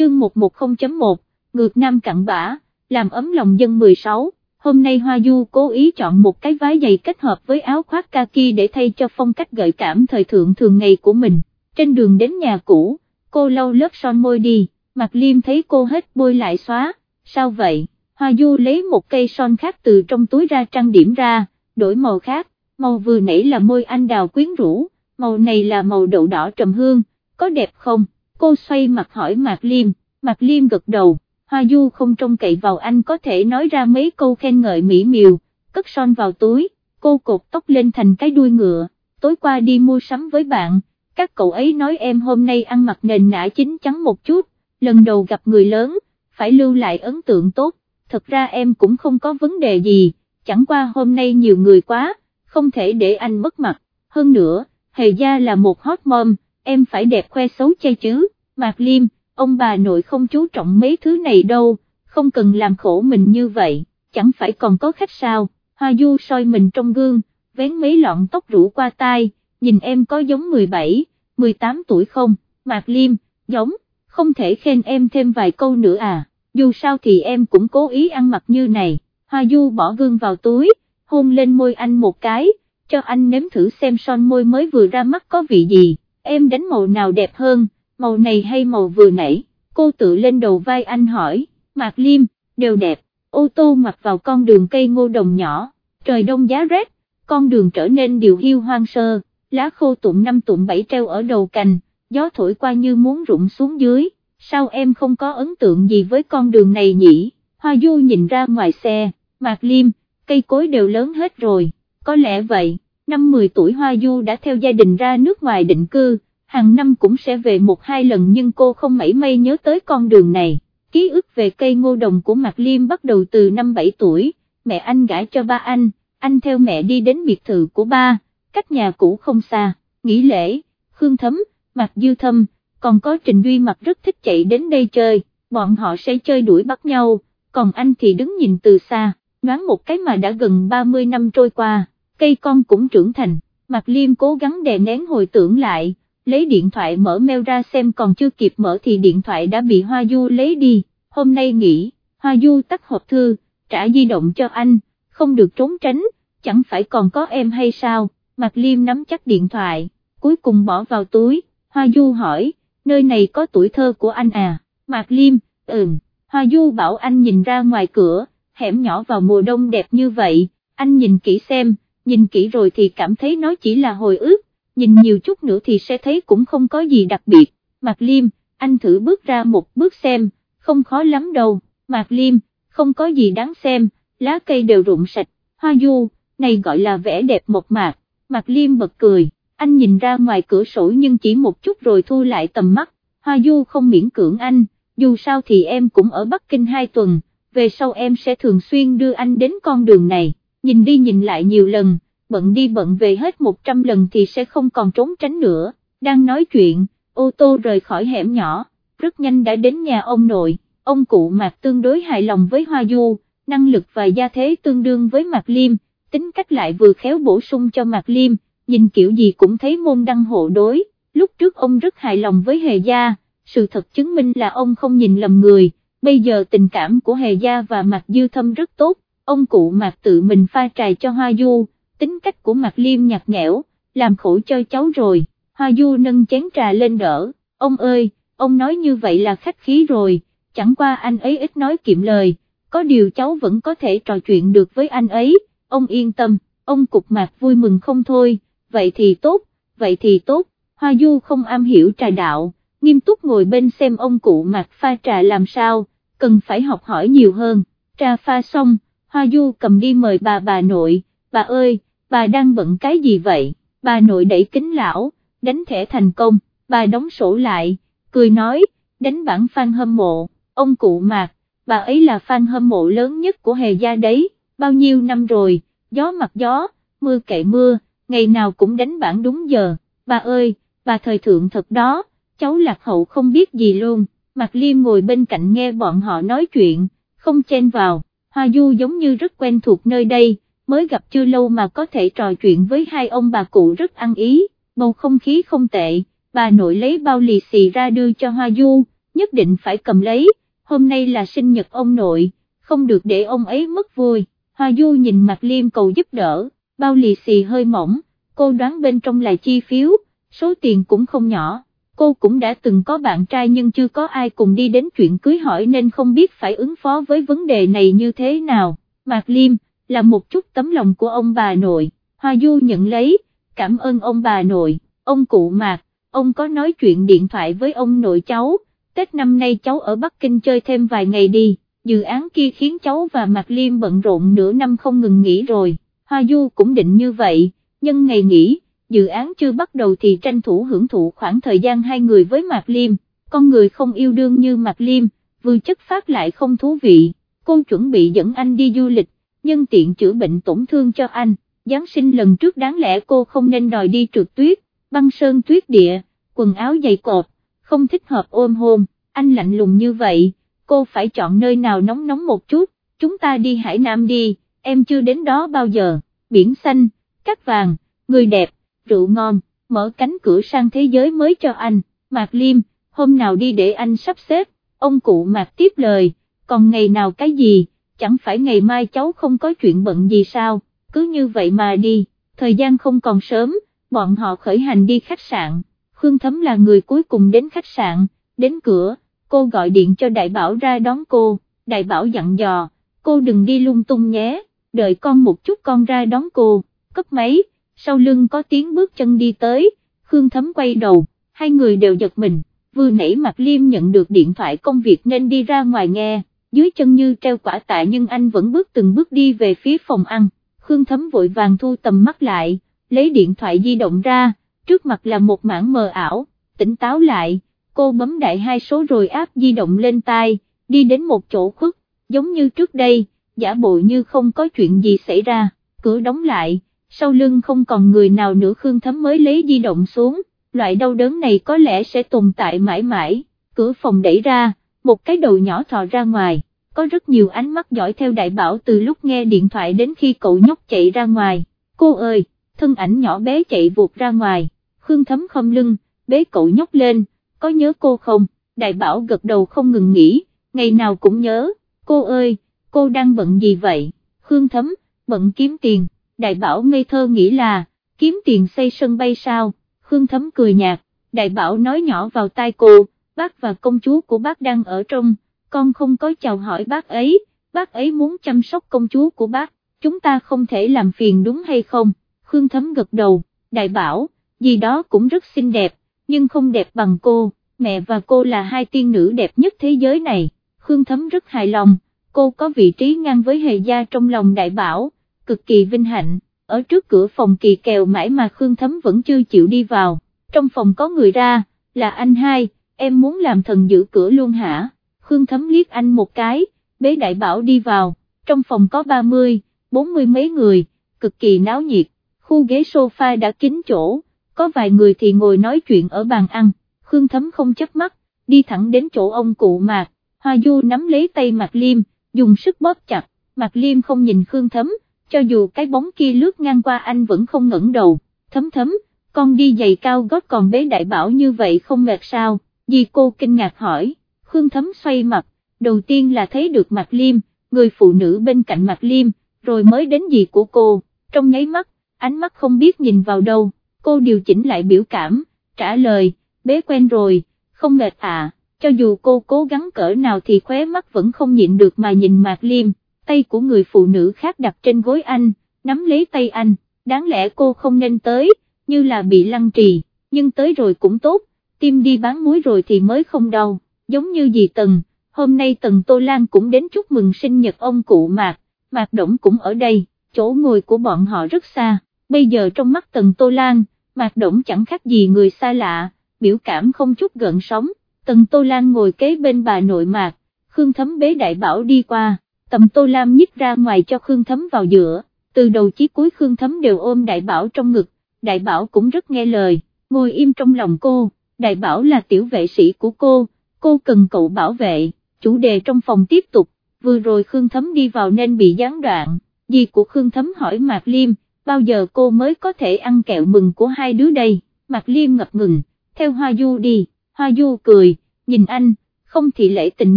chương 110.1, ngược nam cặn bã, làm ấm lòng dân 16, hôm nay Hoa Du cố ý chọn một cái váy dày kết hợp với áo khoác kaki để thay cho phong cách gợi cảm thời thượng thường ngày của mình, trên đường đến nhà cũ, cô lau lớp son môi đi, mặt Liêm thấy cô hết bôi lại xóa, sao vậy, Hoa Du lấy một cây son khác từ trong túi ra trang điểm ra, đổi màu khác, màu vừa nãy là môi anh đào quyến rũ, màu này là màu đậu đỏ trầm hương, có đẹp không, cô xoay mặt hỏi Mạc Liêm, Mạc Liêm gật đầu, Hoa Du không trông cậy vào anh có thể nói ra mấy câu khen ngợi mỹ miều, cất son vào túi, cô cột tóc lên thành cái đuôi ngựa, tối qua đi mua sắm với bạn, các cậu ấy nói em hôm nay ăn mặc nền nã chính chắn một chút, lần đầu gặp người lớn, phải lưu lại ấn tượng tốt, thật ra em cũng không có vấn đề gì, chẳng qua hôm nay nhiều người quá, không thể để anh mất mặt, hơn nữa, Hề Gia là một hot mom, em phải đẹp khoe xấu chay chứ, Mạc Liêm, ông bà nội không chú trọng mấy thứ này đâu, không cần làm khổ mình như vậy, chẳng phải còn có khách sao, Hoa Du soi mình trong gương, vén mấy lọn tóc rủ qua tai, nhìn em có giống 17, 18 tuổi không, Mạc Liêm, giống, không thể khen em thêm vài câu nữa à, dù sao thì em cũng cố ý ăn mặc như này, Hoa Du bỏ gương vào túi, hôn lên môi anh một cái, cho anh nếm thử xem son môi mới vừa ra mắt có vị gì, em đánh màu nào đẹp hơn, màu này hay màu vừa nãy, cô tự lên đầu vai anh hỏi, Mạc Liêm, đều đẹp, ô tô mặc vào con đường cây ngô đồng nhỏ, trời đông giá rét, con đường trở nên điều hiu hoang sơ, lá khô tụm năm tụm bảy treo ở đầu cành, gió thổi qua như muốn rụng xuống dưới, sao em không có ấn tượng gì với con đường này nhỉ, Hoa Du nhìn ra ngoài xe, Mạc Liêm, cây cối đều lớn hết rồi, có lẽ vậy, năm 10 tuổi Hoa Du đã theo gia đình ra nước ngoài định cư, hàng năm cũng sẽ về một hai lần nhưng cô không mảy may nhớ tới con đường này. Ký ức về cây ngô đồng của Mạc Liêm bắt đầu từ năm 7 tuổi, mẹ anh gãi cho ba anh, anh theo mẹ đi đến biệt thự của ba, cách nhà cũ không xa, nghỉ lễ, Khương Thấm, Mạc Dư Thâm, còn có Trình Duy Mặc rất thích chạy đến đây chơi, bọn họ sẽ chơi đuổi bắt nhau, còn anh thì đứng nhìn từ xa, đoán một cái mà đã gần 30 năm trôi qua, cây con cũng trưởng thành, Mạc Liêm cố gắng đè nén hồi tưởng lại lấy điện thoại mở mail ra xem còn chưa kịp mở thì điện thoại đã bị Hoa Du lấy đi, hôm nay nghỉ, Hoa Du tắt hộp thư, trả di động cho anh, không được trốn tránh, chẳng phải còn có em hay sao, Mạc Liêm nắm chắc điện thoại, cuối cùng bỏ vào túi, Hoa Du hỏi, nơi này có tuổi thơ của anh à, Mạc Liêm, ừm, Hoa Du bảo anh nhìn ra ngoài cửa, hẻm nhỏ vào mùa đông đẹp như vậy, anh nhìn kỹ xem, nhìn kỹ rồi thì cảm thấy nó chỉ là hồi ức, nhìn nhiều chút nữa thì sẽ thấy cũng không có gì đặc biệt, Mạc Liêm, anh thử bước ra một bước xem, không khó lắm đâu, Mạc Liêm, không có gì đáng xem, lá cây đều rụng sạch, hoa du, này gọi là vẻ đẹp một mạc, Mạc Liêm bật cười, anh nhìn ra ngoài cửa sổ nhưng chỉ một chút rồi thu lại tầm mắt, hoa du không miễn cưỡng anh, dù sao thì em cũng ở Bắc Kinh hai tuần, về sau em sẽ thường xuyên đưa anh đến con đường này, nhìn đi nhìn lại nhiều lần bận đi bận về hết 100 lần thì sẽ không còn trốn tránh nữa, đang nói chuyện, ô tô rời khỏi hẻm nhỏ, rất nhanh đã đến nhà ông nội, ông cụ Mạc tương đối hài lòng với Hoa Du, năng lực và gia thế tương đương với Mạc Liêm, tính cách lại vừa khéo bổ sung cho Mạc Liêm, nhìn kiểu gì cũng thấy môn đăng hộ đối, lúc trước ông rất hài lòng với Hề Gia, sự thật chứng minh là ông không nhìn lầm người, bây giờ tình cảm của Hề Gia và Mạc Dư Thâm rất tốt, ông cụ Mạc tự mình pha trà cho Hoa Du, tính cách của Mạc Liêm nhạt nhẽo, làm khổ cho cháu rồi, Hoa Du nâng chén trà lên đỡ, ông ơi, ông nói như vậy là khách khí rồi, chẳng qua anh ấy ít nói kiệm lời, có điều cháu vẫn có thể trò chuyện được với anh ấy, ông yên tâm, ông cục mạc vui mừng không thôi, vậy thì tốt, vậy thì tốt, Hoa Du không am hiểu trà đạo, nghiêm túc ngồi bên xem ông cụ mạc pha trà làm sao, cần phải học hỏi nhiều hơn, trà pha xong, Hoa Du cầm đi mời bà bà nội, bà ơi, bà đang bận cái gì vậy, bà nội đẩy kính lão, đánh thẻ thành công, bà đóng sổ lại, cười nói, đánh bản fan hâm mộ, ông cụ mạc, bà ấy là fan hâm mộ lớn nhất của hề gia đấy, bao nhiêu năm rồi, gió mặt gió, mưa kệ mưa, ngày nào cũng đánh bản đúng giờ, bà ơi, bà thời thượng thật đó, cháu lạc hậu không biết gì luôn, Mạc Liêm ngồi bên cạnh nghe bọn họ nói chuyện, không chen vào, Hoa Du giống như rất quen thuộc nơi đây, mới gặp chưa lâu mà có thể trò chuyện với hai ông bà cụ rất ăn ý, bầu không khí không tệ, bà nội lấy bao lì xì ra đưa cho Hoa Du, nhất định phải cầm lấy, hôm nay là sinh nhật ông nội, không được để ông ấy mất vui, Hoa Du nhìn mặt liêm cầu giúp đỡ, bao lì xì hơi mỏng, cô đoán bên trong là chi phiếu, số tiền cũng không nhỏ, cô cũng đã từng có bạn trai nhưng chưa có ai cùng đi đến chuyện cưới hỏi nên không biết phải ứng phó với vấn đề này như thế nào, Mạc Liêm, là một chút tấm lòng của ông bà nội, Hoa Du nhận lấy, cảm ơn ông bà nội, ông cụ Mạc, ông có nói chuyện điện thoại với ông nội cháu, Tết năm nay cháu ở Bắc Kinh chơi thêm vài ngày đi, dự án kia khiến cháu và Mạc Liêm bận rộn nửa năm không ngừng nghỉ rồi, Hoa Du cũng định như vậy, nhưng ngày nghỉ, dự án chưa bắt đầu thì tranh thủ hưởng thụ khoảng thời gian hai người với Mạc Liêm, con người không yêu đương như Mạc Liêm, vừa chất phát lại không thú vị, cô chuẩn bị dẫn anh đi du lịch, nhân tiện chữa bệnh tổn thương cho anh, Giáng sinh lần trước đáng lẽ cô không nên đòi đi trượt tuyết, băng sơn tuyết địa, quần áo dày cột, không thích hợp ôm hôn, anh lạnh lùng như vậy, cô phải chọn nơi nào nóng nóng một chút, chúng ta đi Hải Nam đi, em chưa đến đó bao giờ, biển xanh, cát vàng, người đẹp, rượu ngon, mở cánh cửa sang thế giới mới cho anh, Mạc Liêm, hôm nào đi để anh sắp xếp, ông cụ Mạc tiếp lời, còn ngày nào cái gì, chẳng phải ngày mai cháu không có chuyện bận gì sao, cứ như vậy mà đi, thời gian không còn sớm, bọn họ khởi hành đi khách sạn, Khương Thấm là người cuối cùng đến khách sạn, đến cửa, cô gọi điện cho đại bảo ra đón cô, đại bảo dặn dò, cô đừng đi lung tung nhé, đợi con một chút con ra đón cô, cấp máy, sau lưng có tiếng bước chân đi tới, Khương Thấm quay đầu, hai người đều giật mình, vừa nãy mặt Liêm nhận được điện thoại công việc nên đi ra ngoài nghe, dưới chân như treo quả tạ nhưng anh vẫn bước từng bước đi về phía phòng ăn, Khương Thấm vội vàng thu tầm mắt lại, lấy điện thoại di động ra, trước mặt là một mảng mờ ảo, tỉnh táo lại, cô bấm đại hai số rồi áp di động lên tai, đi đến một chỗ khuất, giống như trước đây, giả bộ như không có chuyện gì xảy ra, cửa đóng lại, sau lưng không còn người nào nữa Khương Thấm mới lấy di động xuống, loại đau đớn này có lẽ sẽ tồn tại mãi mãi, cửa phòng đẩy ra, một cái đầu nhỏ thò ra ngoài, có rất nhiều ánh mắt dõi theo đại bảo từ lúc nghe điện thoại đến khi cậu nhóc chạy ra ngoài, cô ơi, thân ảnh nhỏ bé chạy vụt ra ngoài, Khương Thấm không lưng, bế cậu nhóc lên, có nhớ cô không, đại bảo gật đầu không ngừng nghỉ, ngày nào cũng nhớ, cô ơi, cô đang bận gì vậy, Khương Thấm, bận kiếm tiền, đại bảo ngây thơ nghĩ là, kiếm tiền xây sân bay sao, Khương Thấm cười nhạt, đại bảo nói nhỏ vào tai cô, bác và công chúa của bác đang ở trong, con không có chào hỏi bác ấy, bác ấy muốn chăm sóc công chúa của bác, chúng ta không thể làm phiền đúng hay không, Khương Thấm gật đầu, đại bảo, gì đó cũng rất xinh đẹp, nhưng không đẹp bằng cô, mẹ và cô là hai tiên nữ đẹp nhất thế giới này, Khương Thấm rất hài lòng, cô có vị trí ngang với hề gia trong lòng đại bảo, cực kỳ vinh hạnh, ở trước cửa phòng kỳ kèo mãi mà Khương Thấm vẫn chưa chịu đi vào, trong phòng có người ra, là anh hai, em muốn làm thần giữ cửa luôn hả, Khương Thấm liếc anh một cái, bế đại bảo đi vào, trong phòng có 30, 40 mấy người, cực kỳ náo nhiệt, khu ghế sofa đã kín chỗ, có vài người thì ngồi nói chuyện ở bàn ăn, Khương Thấm không chấp mắt, đi thẳng đến chỗ ông cụ Mạc, Hoa Du nắm lấy tay Mạc Liêm, dùng sức bóp chặt, Mạc Liêm không nhìn Khương Thấm, cho dù cái bóng kia lướt ngang qua anh vẫn không ngẩng đầu, thấm thấm, con đi giày cao gót còn bế đại bảo như vậy không mệt sao, dì cô kinh ngạc hỏi, Khương Thấm xoay mặt, đầu tiên là thấy được mặt Liêm, người phụ nữ bên cạnh mặt Liêm, rồi mới đến dì của cô, trong nháy mắt, ánh mắt không biết nhìn vào đâu, cô điều chỉnh lại biểu cảm, trả lời, bế quen rồi, không mệt à, cho dù cô cố gắng cỡ nào thì khóe mắt vẫn không nhịn được mà nhìn Mạc Liêm, tay của người phụ nữ khác đặt trên gối anh, nắm lấy tay anh, đáng lẽ cô không nên tới, như là bị lăng trì, nhưng tới rồi cũng tốt, tim đi bán muối rồi thì mới không đau, giống như dì Tần, hôm nay Tần Tô Lan cũng đến chúc mừng sinh nhật ông cụ Mạc, Mạc Động cũng ở đây, chỗ ngồi của bọn họ rất xa, bây giờ trong mắt Tần Tô Lan, Mạc Động chẳng khác gì người xa lạ, biểu cảm không chút gợn sóng, Tần Tô Lan ngồi kế bên bà nội Mạc, Khương Thấm bế đại bảo đi qua tầm Tô Lam nhích ra ngoài cho Khương Thấm vào giữa, từ đầu chí cuối Khương Thấm đều ôm Đại Bảo trong ngực, Đại Bảo cũng rất nghe lời, ngồi im trong lòng cô, Đại Bảo là tiểu vệ sĩ của cô, cô cần cậu bảo vệ, chủ đề trong phòng tiếp tục, vừa rồi Khương Thấm đi vào nên bị gián đoạn, dì của Khương Thấm hỏi Mạc Liêm, bao giờ cô mới có thể ăn kẹo mừng của hai đứa đây, Mạc Liêm ngập ngừng, theo Hoa Du đi, Hoa Du cười, nhìn anh, không thì lễ tình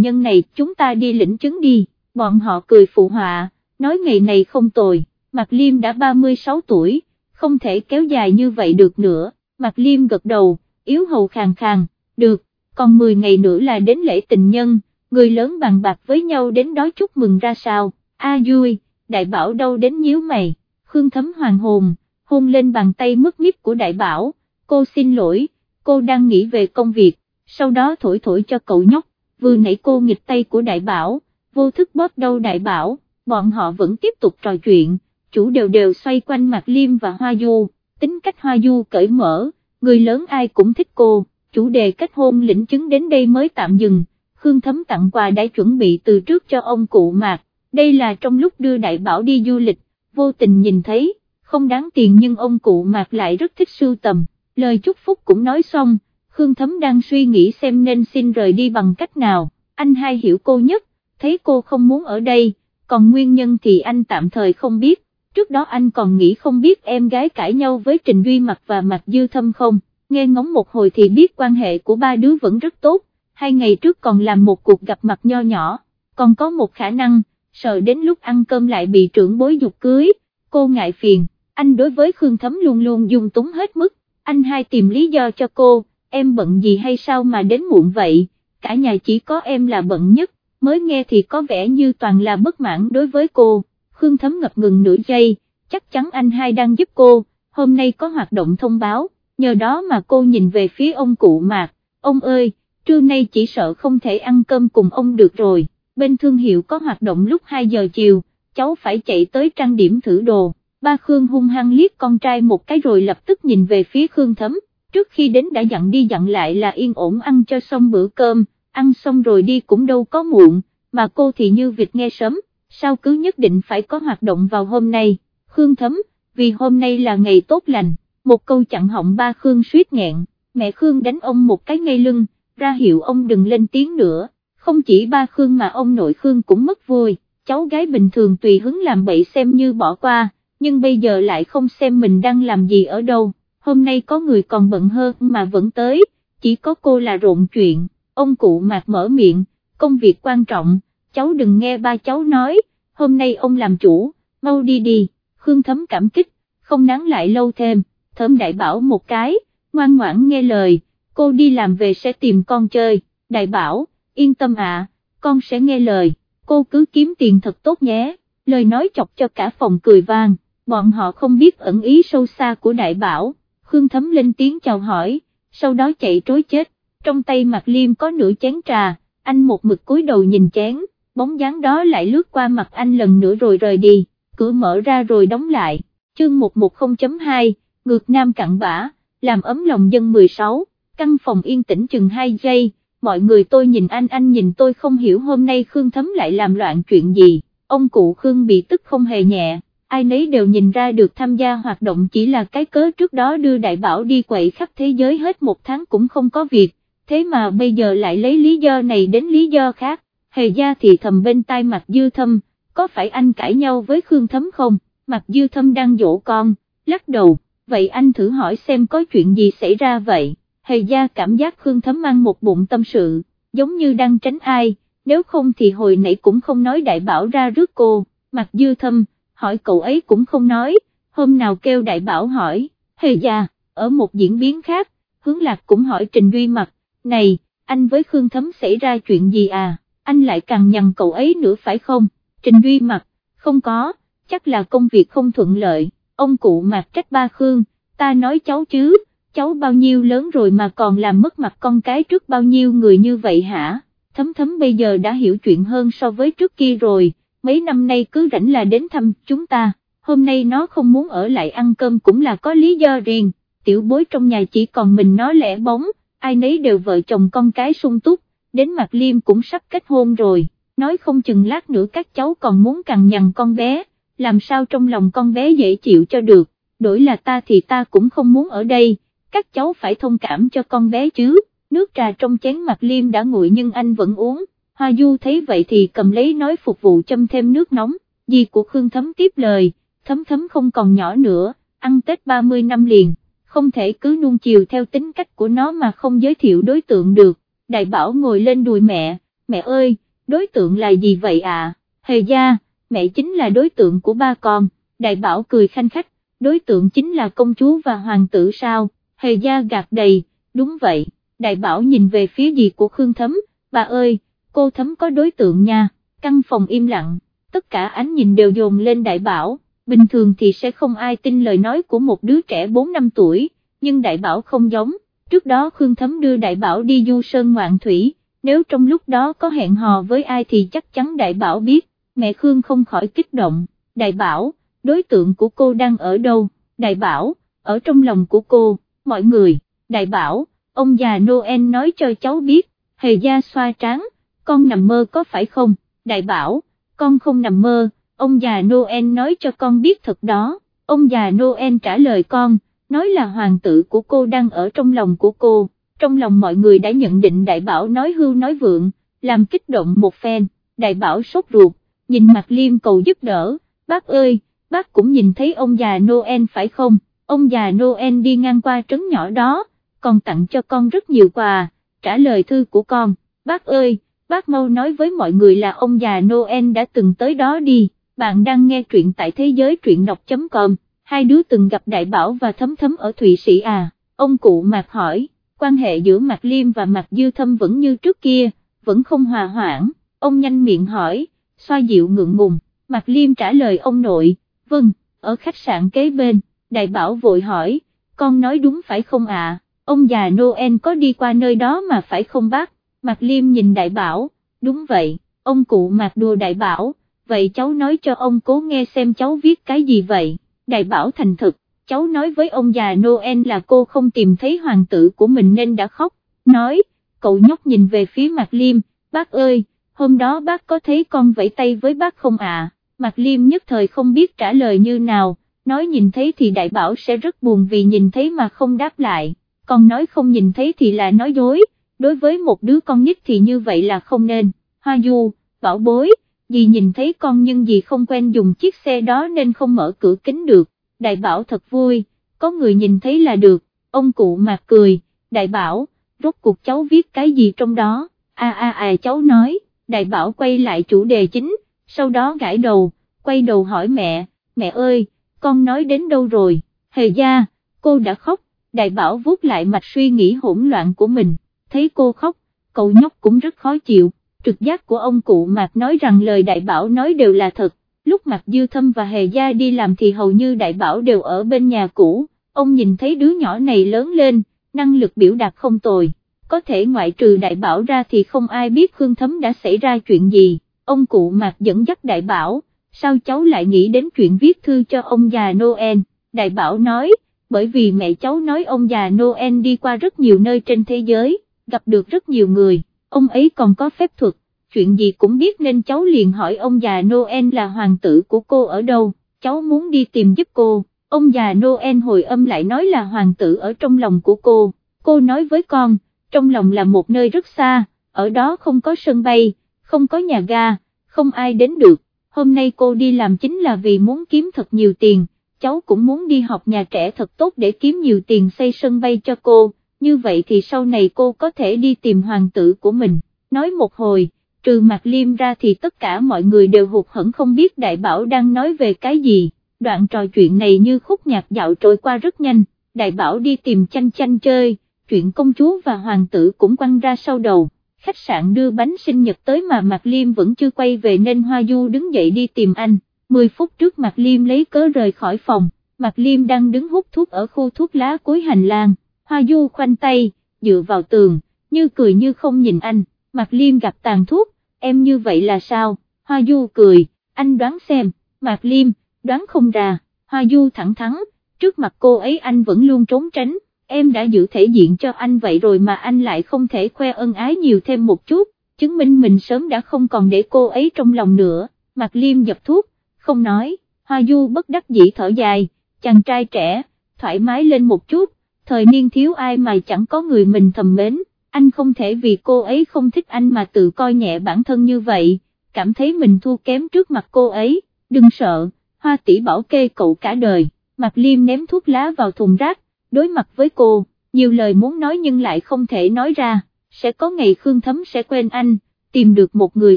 nhân này chúng ta đi lĩnh chứng đi, bọn họ cười phụ họa, nói ngày này không tồi, Mạc Liêm đã 36 tuổi, không thể kéo dài như vậy được nữa, Mạc Liêm gật đầu, yếu hầu khàn khàn, được, còn 10 ngày nữa là đến lễ tình nhân, người lớn bàn bạc với nhau đến đó chúc mừng ra sao, a vui, đại bảo đâu đến nhíu mày, Khương Thấm hoàng hồn, hôn lên bàn tay mất miếp của đại bảo, cô xin lỗi, cô đang nghĩ về công việc, sau đó thổi thổi cho cậu nhóc, vừa nãy cô nghịch tay của đại bảo, vô thức bóp đâu đại bảo, bọn họ vẫn tiếp tục trò chuyện, chủ đều đều xoay quanh mặt Liêm và Hoa Du, tính cách Hoa Du cởi mở, người lớn ai cũng thích cô, chủ đề kết hôn lĩnh chứng đến đây mới tạm dừng, Khương Thấm tặng quà đã chuẩn bị từ trước cho ông cụ Mạc, đây là trong lúc đưa đại bảo đi du lịch, vô tình nhìn thấy, không đáng tiền nhưng ông cụ Mạc lại rất thích sưu tầm, lời chúc phúc cũng nói xong, Khương Thấm đang suy nghĩ xem nên xin rời đi bằng cách nào, anh hai hiểu cô nhất, thấy cô không muốn ở đây, còn nguyên nhân thì anh tạm thời không biết, trước đó anh còn nghĩ không biết em gái cãi nhau với Trình Duy Mặc và Mặc Dư Thâm không, nghe ngóng một hồi thì biết quan hệ của ba đứa vẫn rất tốt, hai ngày trước còn làm một cuộc gặp mặt nho nhỏ, còn có một khả năng, sợ đến lúc ăn cơm lại bị trưởng bối dục cưới, cô ngại phiền, anh đối với Khương Thấm luôn luôn dung túng hết mức, anh hai tìm lý do cho cô, em bận gì hay sao mà đến muộn vậy, cả nhà chỉ có em là bận nhất, mới nghe thì có vẻ như toàn là bất mãn đối với cô, Khương Thấm ngập ngừng nửa giây, chắc chắn anh hai đang giúp cô, hôm nay có hoạt động thông báo, nhờ đó mà cô nhìn về phía ông cụ mạc, ông ơi, trưa nay chỉ sợ không thể ăn cơm cùng ông được rồi, bên thương hiệu có hoạt động lúc 2 giờ chiều, cháu phải chạy tới trang điểm thử đồ, ba Khương hung hăng liếc con trai một cái rồi lập tức nhìn về phía Khương Thấm, trước khi đến đã dặn đi dặn lại là yên ổn ăn cho xong bữa cơm, ăn xong rồi đi cũng đâu có muộn, mà cô thì như vịt nghe sớm, sao cứ nhất định phải có hoạt động vào hôm nay, Khương Thấm, vì hôm nay là ngày tốt lành, một câu chặn họng ba Khương suýt nghẹn, mẹ Khương đánh ông một cái ngay lưng, ra hiệu ông đừng lên tiếng nữa, không chỉ ba Khương mà ông nội Khương cũng mất vui, cháu gái bình thường tùy hứng làm bậy xem như bỏ qua, nhưng bây giờ lại không xem mình đang làm gì ở đâu, hôm nay có người còn bận hơn mà vẫn tới, chỉ có cô là rộn chuyện, ông cụ mạc mở miệng, công việc quan trọng, cháu đừng nghe ba cháu nói, hôm nay ông làm chủ, mau đi đi, Khương Thấm cảm kích, không nắng lại lâu thêm, thấm đại bảo một cái, ngoan ngoãn nghe lời, cô đi làm về sẽ tìm con chơi, đại bảo, yên tâm ạ, con sẽ nghe lời, cô cứ kiếm tiền thật tốt nhé, lời nói chọc cho cả phòng cười vang, bọn họ không biết ẩn ý sâu xa của đại bảo, Khương Thấm lên tiếng chào hỏi, sau đó chạy trối chết, trong tay mặt liêm có nửa chén trà, anh một mực cúi đầu nhìn chén, bóng dáng đó lại lướt qua mặt anh lần nữa rồi rời đi, cửa mở ra rồi đóng lại, chương 110.2, ngược nam cặn bã, làm ấm lòng dân 16, căn phòng yên tĩnh chừng 2 giây, mọi người tôi nhìn anh anh nhìn tôi không hiểu hôm nay Khương Thấm lại làm loạn chuyện gì, ông cụ Khương bị tức không hề nhẹ, ai nấy đều nhìn ra được tham gia hoạt động chỉ là cái cớ trước đó đưa đại bảo đi quậy khắp thế giới hết một tháng cũng không có việc, thế mà bây giờ lại lấy lý do này đến lý do khác, hề gia thì thầm bên tai mặt dư thâm, có phải anh cãi nhau với Khương Thấm không, mặt dư thâm đang dỗ con, lắc đầu, vậy anh thử hỏi xem có chuyện gì xảy ra vậy, hề gia cảm giác Khương Thấm mang một bụng tâm sự, giống như đang tránh ai, nếu không thì hồi nãy cũng không nói đại bảo ra rước cô, mặt dư thâm, hỏi cậu ấy cũng không nói, hôm nào kêu đại bảo hỏi, hề gia, ở một diễn biến khác, hướng lạc cũng hỏi Trình Duy mặt, này, anh với Khương Thấm xảy ra chuyện gì à, anh lại càng nhằn cậu ấy nữa phải không, Trình Duy mặt, không có, chắc là công việc không thuận lợi, ông cụ mặt trách ba Khương, ta nói cháu chứ, cháu bao nhiêu lớn rồi mà còn làm mất mặt con cái trước bao nhiêu người như vậy hả, thấm thấm bây giờ đã hiểu chuyện hơn so với trước kia rồi, mấy năm nay cứ rảnh là đến thăm chúng ta, hôm nay nó không muốn ở lại ăn cơm cũng là có lý do riêng, tiểu bối trong nhà chỉ còn mình nó lẻ bóng, ai nấy đều vợ chồng con cái sung túc, đến mặt liêm cũng sắp kết hôn rồi, nói không chừng lát nữa các cháu còn muốn cằn nhằn con bé, làm sao trong lòng con bé dễ chịu cho được, đổi là ta thì ta cũng không muốn ở đây, các cháu phải thông cảm cho con bé chứ, nước trà trong chén mặt liêm đã nguội nhưng anh vẫn uống, Hoa Du thấy vậy thì cầm lấy nói phục vụ châm thêm nước nóng, gì của Khương Thấm tiếp lời, Thấm Thấm không còn nhỏ nữa, ăn Tết 30 năm liền không thể cứ nuông chiều theo tính cách của nó mà không giới thiệu đối tượng được, đại bảo ngồi lên đùi mẹ, mẹ ơi, đối tượng là gì vậy à, hề gia, mẹ chính là đối tượng của ba con, đại bảo cười khanh khách, đối tượng chính là công chúa và hoàng tử sao, hề gia gạt đầy, đúng vậy, đại bảo nhìn về phía gì của Khương Thấm, bà ơi, cô Thấm có đối tượng nha, căn phòng im lặng, tất cả ánh nhìn đều dồn lên đại bảo, bình thường thì sẽ không ai tin lời nói của một đứa trẻ 4 năm tuổi, nhưng đại bảo không giống, trước đó Khương Thấm đưa đại bảo đi du sơn ngoạn thủy, nếu trong lúc đó có hẹn hò với ai thì chắc chắn đại bảo biết, mẹ Khương không khỏi kích động, đại bảo, đối tượng của cô đang ở đâu, đại bảo, ở trong lòng của cô, mọi người, đại bảo, ông già Noel nói cho cháu biết, hề gia xoa tráng, con nằm mơ có phải không, đại bảo, con không nằm mơ, ông già Noel nói cho con biết thật đó, ông già Noel trả lời con, nói là hoàng tử của cô đang ở trong lòng của cô, trong lòng mọi người đã nhận định đại bảo nói hưu nói vượng, làm kích động một phen, đại bảo sốt ruột, nhìn mặt liêm cầu giúp đỡ, bác ơi, bác cũng nhìn thấy ông già Noel phải không, ông già Noel đi ngang qua trấn nhỏ đó, còn tặng cho con rất nhiều quà, trả lời thư của con, bác ơi, bác mau nói với mọi người là ông già Noel đã từng tới đó đi, bạn đang nghe truyện tại thế giới truyện đọc.com, hai đứa từng gặp Đại Bảo và Thấm Thấm ở Thụy Sĩ à, ông cụ Mạc hỏi, quan hệ giữa Mạc Liêm và Mạc Dư Thâm vẫn như trước kia, vẫn không hòa hoãn, ông nhanh miệng hỏi, xoa dịu ngượng ngùng, Mạc Liêm trả lời ông nội, vâng, ở khách sạn kế bên, Đại Bảo vội hỏi, con nói đúng phải không ạ, ông già Noel có đi qua nơi đó mà phải không bác, Mạc Liêm nhìn Đại Bảo, đúng vậy, ông cụ Mạc đùa Đại Bảo, vậy cháu nói cho ông cố nghe xem cháu viết cái gì vậy, Đại Bảo thành thực, cháu nói với ông già Noel là cô không tìm thấy hoàng tử của mình nên đã khóc, nói, cậu nhóc nhìn về phía Mạc Liêm, bác ơi, hôm đó bác có thấy con vẫy tay với bác không à, Mạc Liêm nhất thời không biết trả lời như nào, nói nhìn thấy thì Đại Bảo sẽ rất buồn vì nhìn thấy mà không đáp lại, còn nói không nhìn thấy thì là nói dối đối với một đứa con nít thì như vậy là không nên, Hoa Du, bảo bối, dì nhìn thấy con nhưng dì không quen dùng chiếc xe đó nên không mở cửa kính được, đại bảo thật vui, có người nhìn thấy là được, ông cụ mạc cười, đại bảo, rốt cuộc cháu viết cái gì trong đó, a a a cháu nói, đại bảo quay lại chủ đề chính, sau đó gãi đầu, quay đầu hỏi mẹ, mẹ ơi, con nói đến đâu rồi, hề gia, cô đã khóc, đại bảo vuốt lại mạch suy nghĩ hỗn loạn của mình thấy cô khóc, cậu nhóc cũng rất khó chịu, trực giác của ông cụ Mạc nói rằng lời đại bảo nói đều là thật, lúc Mạc Dư Thâm và Hề Gia đi làm thì hầu như đại bảo đều ở bên nhà cũ, ông nhìn thấy đứa nhỏ này lớn lên, năng lực biểu đạt không tồi, có thể ngoại trừ đại bảo ra thì không ai biết Khương Thấm đã xảy ra chuyện gì, ông cụ Mạc dẫn dắt đại bảo, sao cháu lại nghĩ đến chuyện viết thư cho ông già Noel, đại bảo nói, bởi vì mẹ cháu nói ông già Noel đi qua rất nhiều nơi trên thế giới gặp được rất nhiều người, ông ấy còn có phép thuật, chuyện gì cũng biết nên cháu liền hỏi ông già Noel là hoàng tử của cô ở đâu, cháu muốn đi tìm giúp cô, ông già Noel hồi âm lại nói là hoàng tử ở trong lòng của cô, cô nói với con, trong lòng là một nơi rất xa, ở đó không có sân bay, không có nhà ga, không ai đến được, hôm nay cô đi làm chính là vì muốn kiếm thật nhiều tiền, cháu cũng muốn đi học nhà trẻ thật tốt để kiếm nhiều tiền xây sân bay cho cô như vậy thì sau này cô có thể đi tìm hoàng tử của mình, nói một hồi, trừ mặt liêm ra thì tất cả mọi người đều hụt hẫng không biết đại bảo đang nói về cái gì, đoạn trò chuyện này như khúc nhạc dạo trôi qua rất nhanh, đại bảo đi tìm chanh chanh chơi, chuyện công chúa và hoàng tử cũng quăng ra sau đầu. Khách sạn đưa bánh sinh nhật tới mà Mạc Liêm vẫn chưa quay về nên Hoa Du đứng dậy đi tìm anh, 10 phút trước Mạc Liêm lấy cớ rời khỏi phòng, Mạc Liêm đang đứng hút thuốc ở khu thuốc lá cuối hành lang, Hoa Du khoanh tay, dựa vào tường, như cười như không nhìn anh, Mạc Liêm gặp tàn thuốc, em như vậy là sao, Hoa Du cười, anh đoán xem, Mạc Liêm, đoán không ra, Hoa Du thẳng thắn, trước mặt cô ấy anh vẫn luôn trốn tránh, em đã giữ thể diện cho anh vậy rồi mà anh lại không thể khoe ân ái nhiều thêm một chút, chứng minh mình sớm đã không còn để cô ấy trong lòng nữa, Mạc Liêm dập thuốc, không nói, Hoa Du bất đắc dĩ thở dài, chàng trai trẻ, thoải mái lên một chút, thời niên thiếu ai mà chẳng có người mình thầm mến, anh không thể vì cô ấy không thích anh mà tự coi nhẹ bản thân như vậy, cảm thấy mình thua kém trước mặt cô ấy, đừng sợ, hoa tỷ bảo kê cậu cả đời, mặt liêm ném thuốc lá vào thùng rác, đối mặt với cô, nhiều lời muốn nói nhưng lại không thể nói ra, sẽ có ngày Khương Thấm sẽ quên anh, tìm được một người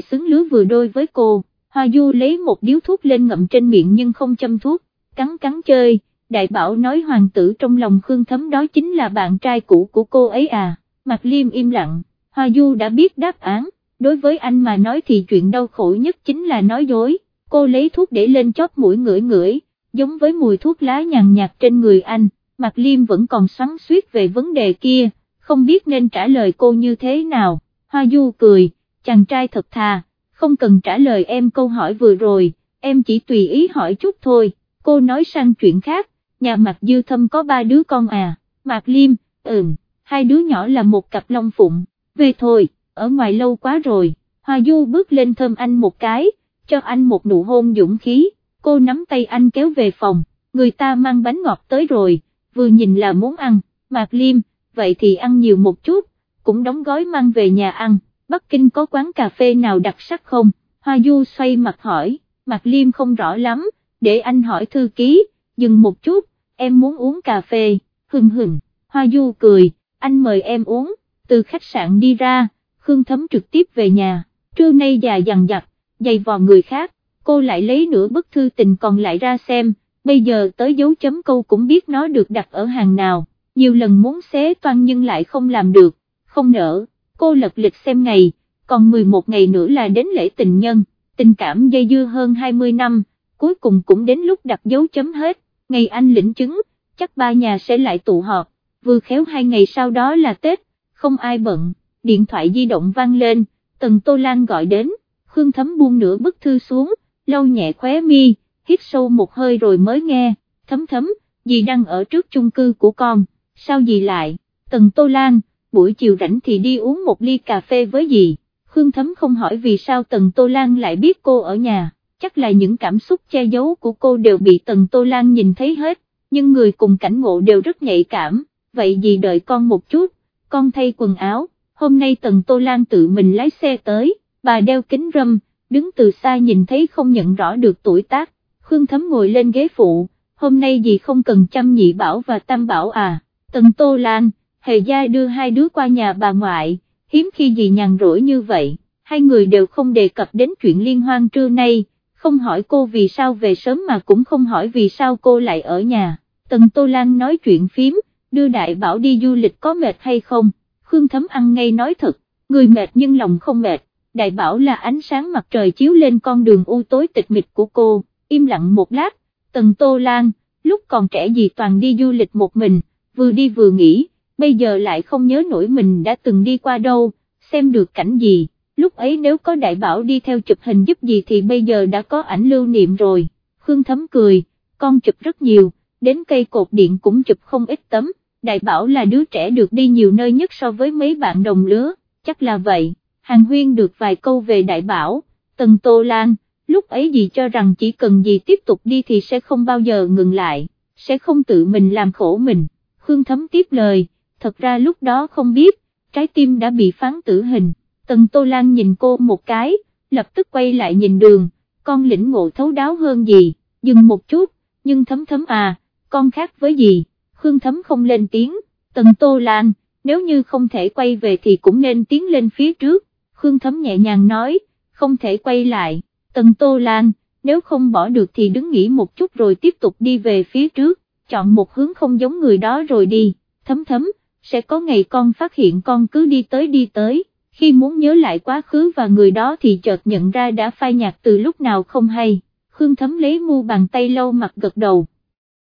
xứng lứa vừa đôi với cô, Hoa Du lấy một điếu thuốc lên ngậm trên miệng nhưng không châm thuốc, cắn cắn chơi, đại bảo nói hoàng tử trong lòng Khương Thấm đó chính là bạn trai cũ của cô ấy à, Mạc Liêm im lặng, Hoa Du đã biết đáp án, đối với anh mà nói thì chuyện đau khổ nhất chính là nói dối, cô lấy thuốc để lên chóp mũi ngửi ngửi, giống với mùi thuốc lá nhàn nhạt trên người anh, Mạc Liêm vẫn còn xoắn suýt về vấn đề kia, không biết nên trả lời cô như thế nào, Hoa Du cười, chàng trai thật thà, không cần trả lời em câu hỏi vừa rồi, em chỉ tùy ý hỏi chút thôi, cô nói sang chuyện khác, nhà Mạc Dư Thâm có ba đứa con à, Mạc Liêm, ừm, hai đứa nhỏ là một cặp long phụng, về thôi, ở ngoài lâu quá rồi, Hoa Du bước lên thơm anh một cái, cho anh một nụ hôn dũng khí, cô nắm tay anh kéo về phòng, người ta mang bánh ngọt tới rồi, vừa nhìn là muốn ăn, Mạc Liêm, vậy thì ăn nhiều một chút, cũng đóng gói mang về nhà ăn, Bắc Kinh có quán cà phê nào đặc sắc không, Hoa Du xoay mặt hỏi, Mạc Liêm không rõ lắm, để anh hỏi thư ký, dừng một chút, em muốn uống cà phê, hừng hừng, Hoa Du cười, anh mời em uống, từ khách sạn đi ra, Khương Thấm trực tiếp về nhà, trưa nay già dằn dặt, dày vò người khác, cô lại lấy nửa bức thư tình còn lại ra xem, bây giờ tới dấu chấm câu cũng biết nó được đặt ở hàng nào, nhiều lần muốn xé toan nhưng lại không làm được, không nỡ, cô lật lịch xem ngày, còn 11 ngày nữa là đến lễ tình nhân, tình cảm dây dưa hơn 20 năm, cuối cùng cũng đến lúc đặt dấu chấm hết, ngày anh lĩnh chứng, chắc ba nhà sẽ lại tụ họp, vừa khéo hai ngày sau đó là Tết, không ai bận, điện thoại di động vang lên, Tần Tô Lan gọi đến, Khương Thấm buông nửa bức thư xuống, lâu nhẹ khóe mi, hít sâu một hơi rồi mới nghe, thấm thấm, dì đang ở trước chung cư của con, sao dì lại, Tần Tô Lan, buổi chiều rảnh thì đi uống một ly cà phê với dì, Khương Thấm không hỏi vì sao Tần Tô Lan lại biết cô ở nhà, chắc là những cảm xúc che giấu của cô đều bị Tần Tô Lan nhìn thấy hết, nhưng người cùng cảnh ngộ đều rất nhạy cảm, vậy gì đợi con một chút, con thay quần áo, hôm nay Tần Tô Lan tự mình lái xe tới, bà đeo kính râm, đứng từ xa nhìn thấy không nhận rõ được tuổi tác, Khương Thấm ngồi lên ghế phụ, hôm nay gì không cần chăm nhị bảo và tam bảo à, Tần Tô Lan, Hề Gia đưa hai đứa qua nhà bà ngoại, hiếm khi gì nhàn rỗi như vậy, hai người đều không đề cập đến chuyện liên hoan trưa nay, không hỏi cô vì sao về sớm mà cũng không hỏi vì sao cô lại ở nhà, Tần Tô Lan nói chuyện phím, đưa đại bảo đi du lịch có mệt hay không, Khương Thấm ăn ngay nói thật, người mệt nhưng lòng không mệt, đại bảo là ánh sáng mặt trời chiếu lên con đường u tối tịch mịch của cô, im lặng một lát, Tần Tô Lan, lúc còn trẻ gì toàn đi du lịch một mình, vừa đi vừa nghỉ, bây giờ lại không nhớ nổi mình đã từng đi qua đâu, xem được cảnh gì, lúc ấy nếu có đại bảo đi theo chụp hình giúp gì thì bây giờ đã có ảnh lưu niệm rồi, Khương Thấm cười, con chụp rất nhiều, đến cây cột điện cũng chụp không ít tấm, đại bảo là đứa trẻ được đi nhiều nơi nhất so với mấy bạn đồng lứa, chắc là vậy, Hàng Huyên được vài câu về đại bảo, Tần Tô Lan, lúc ấy dì cho rằng chỉ cần dì tiếp tục đi thì sẽ không bao giờ ngừng lại, sẽ không tự mình làm khổ mình, Khương Thấm tiếp lời, thật ra lúc đó không biết, trái tim đã bị phán tử hình, Tần Tô Lan nhìn cô một cái, lập tức quay lại nhìn đường, con lĩnh ngộ thấu đáo hơn gì, dừng một chút, nhưng thấm thấm à, con khác với gì, Khương Thấm không lên tiếng, Tần Tô Lan, nếu như không thể quay về thì cũng nên tiến lên phía trước, Khương Thấm nhẹ nhàng nói, không thể quay lại, Tần Tô Lan, nếu không bỏ được thì đứng nghỉ một chút rồi tiếp tục đi về phía trước, chọn một hướng không giống người đó rồi đi, thấm thấm, sẽ có ngày con phát hiện con cứ đi tới đi tới, khi muốn nhớ lại quá khứ và người đó thì chợt nhận ra đã phai nhạt từ lúc nào không hay, Khương Thấm lấy mu bàn tay lâu mặt gật đầu.